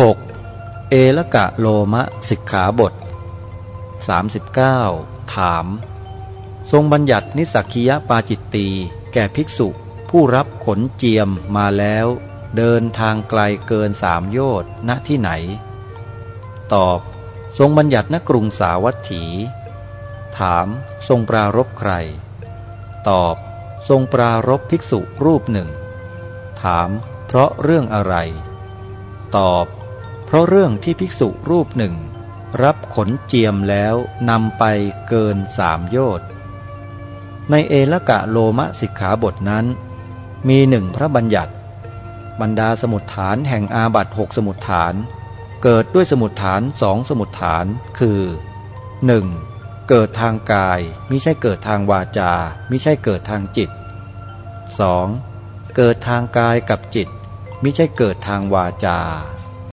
6. เอละกะโลมะสิกขาบท 39 ถาม ทรงบัญญัตินิสักคียปาจิตตีแก่ภิกษุ ผู้รับขนเจียมมาแล้ว เดินทางไกลเกินสามโยชน์ณที่ไหน ตอบ ทรงบัญญัติณกรุงสาวัตถี ถามทรงปรารบใคร ตอบ ทรงปรารบภิกษุรูปหนึ่ง ถาม เพราะเรื่องอะไร ตอบ ราะเรื่องที่ภิกษุรูปหนึ่ง รับขนเจียมแล้วนำไปเกินสามโยชน์ในเอละกะโลมะสิกขาบทนั้น มีหนึ่งพระบัญญัติ บรรดาสมุดฐานแห่งอาบัตหกสมุดฐาน เกิดด้วยสมุดฐานสองสมุดฐานคือ 1. เกิดทางกายมิใช่เกิดทางวาจามิใช่เกิดทางจิต 2. เกิดทางกายกับจิตมิใช่เกิดทางวาจา